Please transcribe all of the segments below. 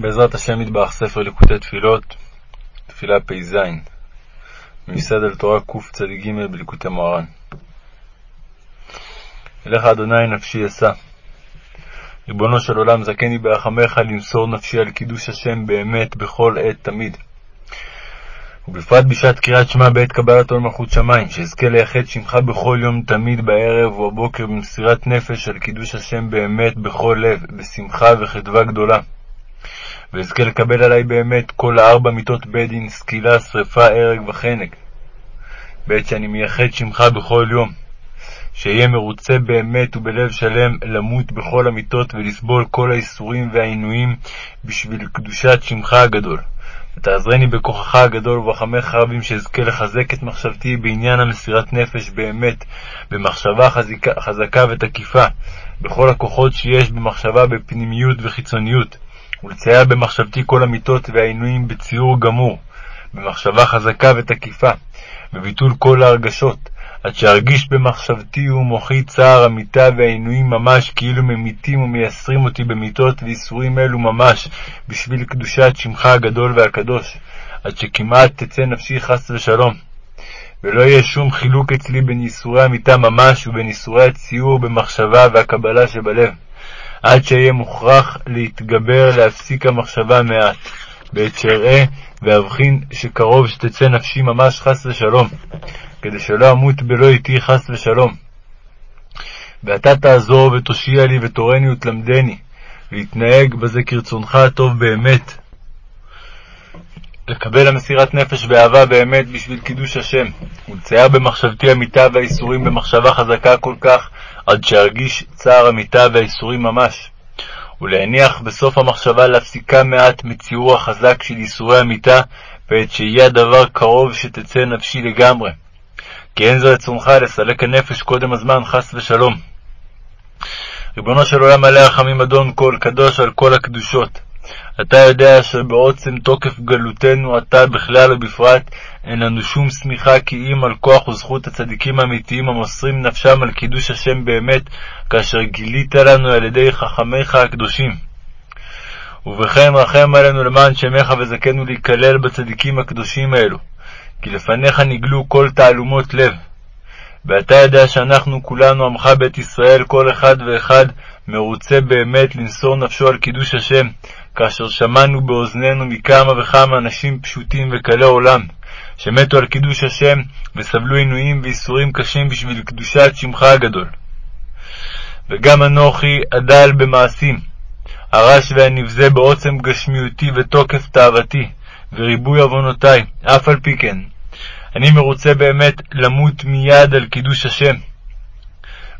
בעזרת השם יתברך ספר ליקוטי תפילות, תפילה פ"ז, מיוסד על תורה קצ"ג בליקוטי מוהר"ן. אליך אדוני נפשי אשא. ריבונו של עולם, זכני ברחמך למסור נפשי על קידוש השם באמת בכל עת תמיד. ובפרט בשעת קריאת שמע בעת קבלת עול מלכות שמיים, שאזכה לייחד שמך בכל יום תמיד בערב ובבוקר במסירת נפש על קידוש השם באמת בכל לב, בשמחה וחדווה גדולה. ואזכה לקבל עלי באמת כל הארבע מיתות בית דין, סקילה, שרפה, הרג וחנק. בעת שאני מייחד שמך בכל יום, שאהיה מרוצה באמת ובלב שלם למות בכל המיתות ולסבול כל האיסורים והעינויים בשביל קדושת שמך הגדול. ותעזרני בכוחך הגדול וברחמך הרבים שאזכה לחזק את מחשבתי בעניין המסירת נפש באמת, במחשבה חזקה, חזקה ותקיפה, בכל הכוחות שיש במחשבה בפנימיות וחיצוניות, ולצייר במחשבתי כל המיתות והעינויים בציור גמור, במחשבה חזקה ותקיפה, בביטול כל ההרגשות, עד שארגיש במחשבתי ומוחי צער המיתה והעינויים ממש, כאילו ממיתים ומייסרים אותי במיתות ואיסורים אלו ממש, בשביל קדושת שמך הגדול והקדוש, עד שכמעט תצא נפשי חס ושלום. ולא יהיה שום חילוק אצלי בין ייסורי המיתה ממש ובין ייסורי הציור במחשבה והקבלה שבלב. עד שאהיה מוכרח להתגבר להפסיק המחשבה מעט, בעת שאראה ואבחין שקרוב שתצא נפשי ממש חס ושלום, כדי שלא אמות בלא איתי חס ושלום. ואתה תעזור ותושיע לי ותורני ותלמדני, להתנהג בזה כרצונך הטוב באמת. לקבל המסירת נפש באהבה באמת בשביל קידוש השם, ולצייר במחשבתי המיתה והאיסורים במחשבה חזקה כל כך, עד שארגיש צער המיתה והאיסורים ממש, ולהניח בסוף המחשבה להפסיקה מעט מציור החזק של איסורי המיתה, ועת שיהיה הדבר קרוב שתצא נפשי לגמרי. כי אין זה רצונך לסלק הנפש קודם הזמן, חס ושלום. ריבונו של עולם מלא רחמים אדון כל, קדוש על כל הקדושות. אתה יודע שבעוצם תוקף גלותנו אתה בכלל ובפרט אין לנו שום שמיכה כי אם על כוח וזכות הצדיקים האמיתיים המוסרים נפשם על קידוש השם באמת, כאשר גילית לנו על ידי חכמיך הקדושים. ובכן רחם עלינו למען שמך וזכנו להיכלל בצדיקים הקדושים האלו, כי לפניך נגלו כל תעלומות לב. ואתה יודע שאנחנו כולנו עמך בית ישראל, כל אחד ואחד מרוצה באמת למסור נפשו על קידוש השם, כאשר שמענו באוזנינו מכמה וכמה אנשים פשוטים וקלי עולם, שמתו על קידוש השם וסבלו עינויים ואיסורים קשים בשביל קדושת שמך הגדול. וגם אנוכי הדל במעשים, הרש והנבזה בעוצם גשמיותי ותוקף תאוותי, וריבוי עוונותי, אף על פי כן, אני מרוצה באמת למות מיד על קידוש השם.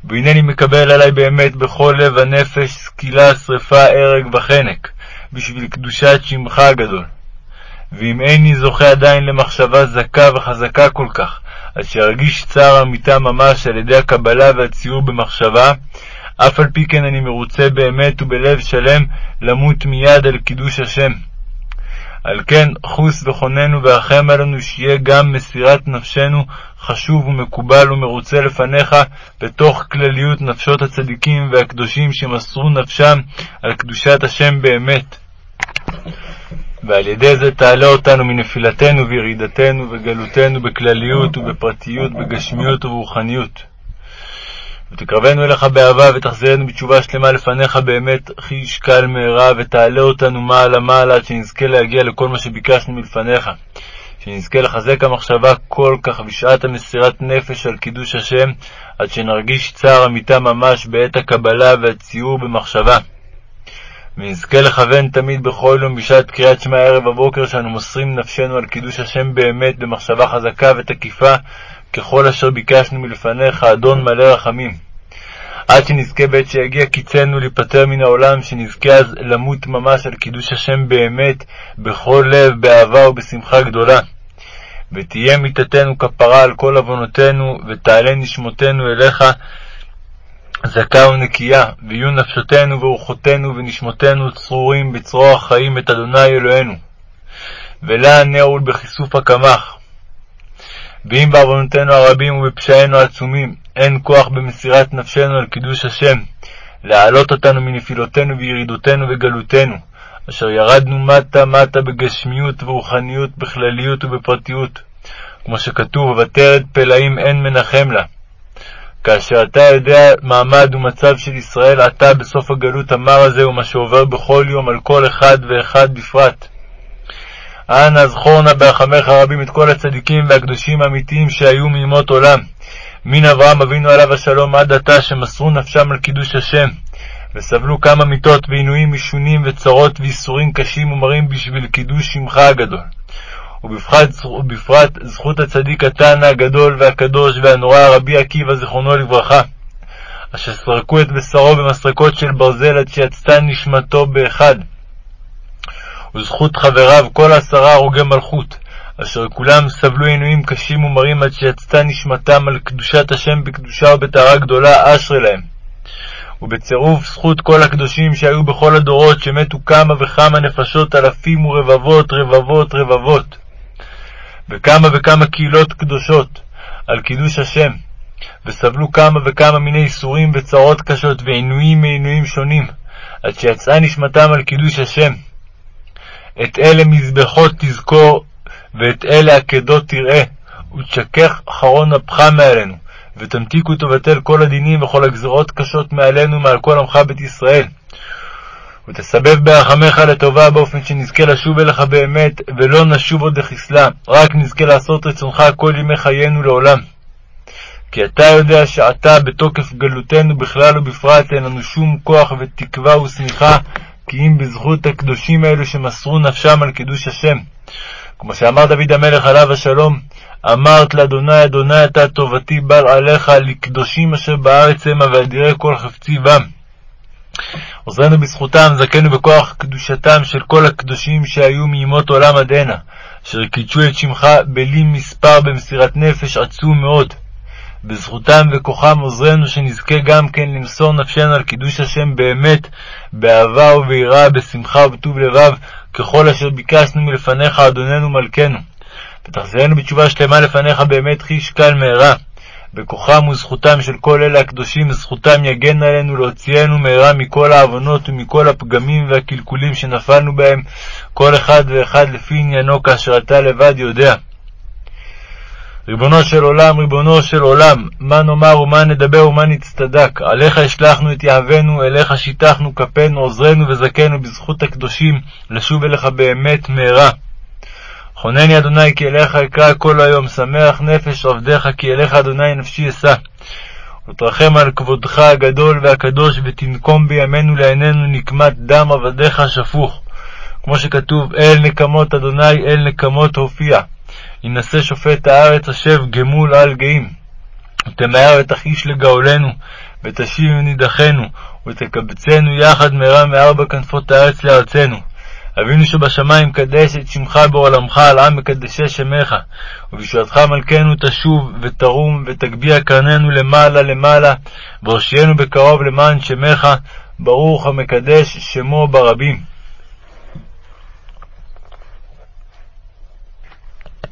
והנני מקבל עלי באמת בכל לב הנפש סקילה, שרפה, הרג וחנק, בשביל קדושת שמך הגדול. ואם איני זוכה עדיין למחשבה זכה וחזקה כל כך, עד שארגיש צער אמיתה ממש על ידי הקבלה והציור במחשבה, אף על פי כן אני מרוצה באמת ובלב שלם למות מיד על קידוש השם. על כן חוס וחוננו ורחם עלינו שיהיה גם מסירת נפשנו חשוב ומקובל ומרוצה לפניך בתוך כלליות נפשות הצדיקים והקדושים שמסרו נפשם על קדושת השם באמת. ועל ידי זה תעלה אותנו מנפילתנו וירידתנו וגלותנו בכלליות ובפרטיות, בגשמיות וברוחניות. ותקרבנו אליך באהבה ותחזירנו בתשובה שלמה לפניך באמת חיש קל מהרה ותעלה אותנו מעלה מעלה עד שנזכה להגיע לכל מה שביקשנו מלפניך. שנזכה לחזק המחשבה כל כך בשעת המסירת נפש על קידוש השם עד שנרגיש צער המיתה ממש בעת הקבלה והציור במחשבה. ונזכה לכוון תמיד בכל יום בשעת קריאת שמע ערב בבוקר שאנו מוסרים נפשנו על קידוש השם באמת במחשבה חזקה ותקיפה ככל אשר ביקשנו מלפניך, אדון מלא רחמים. עד שנזכה בעת שיגיע קיצנו להיפטר מן העולם, שנזכה אז למות ממש על קידוש השם באמת, בכל לב, באהבה ובשמחה גדולה. ותהיה מיתתנו כפרה על כל עוונותינו, ותעלה נשמותינו אליך זכה ונקייה, ויהיו נפשותינו ורוחותינו ונשמותינו צרורים בצרור החיים את אדוני אלוהינו. ולה נעול בכיסוף הקמח, ואם בעוונותינו הרבים ובפשעינו העצומים אין כוח במסירת נפשנו על קידוש השם, להעלות אותנו מנפילותינו וירידותינו וגלותנו, אשר ירדנו מטה-מטה בגשמיות ורוחניות, בכלליות ובפרטיות, כמו שכתוב, ותרד פלאים אין מנחם לה. כאשר אתה יודע מעמד ומצב של ישראל עתה בסוף הגלות המר הזה, ומה שעובר בכל יום על כל אחד ואחד בפרט. אנא זכור נא ברחמך רבים את כל הצדיקים והקדושים האמיתיים שהיו מימות עולם, מן אברהם אבינו עליו השלום עד עתה, שמסרו נפשם על קידוש השם, וסבלו כמה מיתות ועינויים משונים וצרות וייסורים קשים ומרים בשביל קידוש שמך הגדול. ובפרט, ובפרט זכות הצדיק התנא הגדול והקדוש והנורא רבי עקיבא זיכרונו לברכה, אשר סרקו את בשרו במסרקות של ברזל עד שיצתה נשמתו באחד. וזכות חבריו כל עשרה הרוגי מלכות, אשר כולם סבלו עינויים קשים ומרים עד שיצתה נשמתם על קדושת השם בקדושה ובטהרה גדולה, אשרי להם. ובצירוף זכות כל הקדושים שהיו בכל הדורות, שמתו כמה וכמה נפשות, אלפים ורבבות, רבבות, רבבות, וכמה וכמה קהילות קדושות, על קידוש השם, וסבלו כמה וכמה מיני איסורים וצרות קשות, ועינויים מעינויים שונים, עד שיצאה נשמתם על קידוש השם. את אלה מזבחות תזכור, ואת אלה עקדות תראה, ותשכך חרון אפך מעלינו, ותמתיקו ותבטל כל הדינים וכל הגזרות קשות מעלינו ומעל כל עמך בית ישראל. ותסבב ברחמך לטובה באופן שנזכה לשוב אליך באמת, ולא נשוב עוד לחסלה, רק נזכה לעשות רצונך כל ימי חיינו לעולם. כי אתה יודע שעתה בתוקף גלותנו בכלל ובפרט אין לנו שום כוח ותקווה ושמיכה, אם בזכות הקדושים האלו שמסרו נפשם על קידוש השם. כמו שאמר דוד המלך עליו השלום, אמרת לאדוני, אדוני אתה טובתי בל עליך, לקדושים אשר בארץ המה, ואדירי כל חפצי בם. עוזרנו בזכותם, זכינו בכוח קדושתם של כל הקדושים שהיו מימות עולם עד הנה, אשר קידשו את שמך בלי מספר במסירת נפש עצום מאוד. בזכותם וכוחם עוזרנו שנזכה גם כן למסור נפשנו על קידוש השם באמת, באהבה וביראה, בשמחה ובטוב לבב, ככל אשר ביקשנו מלפניך, אדוננו מלכנו. ותחזרנו בתשובה שלמה לפניך באמת חיש קל מהרה. בכוחם וזכותם של כל אלה הקדושים, זכותם יגן עלינו להוציאנו מהרה מכל העוונות ומכל הפגמים והקלקולים שנפלנו בהם, כל אחד ואחד לפי עניינו, כאשר אתה לבד יודע. ריבונו של עולם, ריבונו של עולם, מה נאמר ומה נדבר ומה נצטדק? עליך השלכנו את יהבנו, אליך שיטחנו כפינו, עוזרנו וזכנו בזכות הקדושים, לשוב אליך באמת מהרה. חונני אדוני כי אליך אקרא כל היום, שמח נפש עבדיך כי אליך אדוני נפשי אשא. ותרחם על כבודך הגדול והקדוש, ותנקום בימינו לעינינו נקמת דם עבדיך השפוך. כמו שכתוב, אל נקמות אדוני, אל נקמות הופיע. ינשא שופט הארץ, השב גמול על גאים. ותמהר ותחיש לגאולנו, ותשיב מנידחנו, ותקבצנו יחד מהרה מארבע כנפות הארץ לארצנו. אבינו שבשמיים, קדש את שמך בעולמך, על עם מקדשי שמך. ובישועתך מלכנו תשוב, ותרום, ותגביה קרננו למעלה למעלה, והושיענו בקרוב למען שמך, ברוך המקדש שמו ברבים.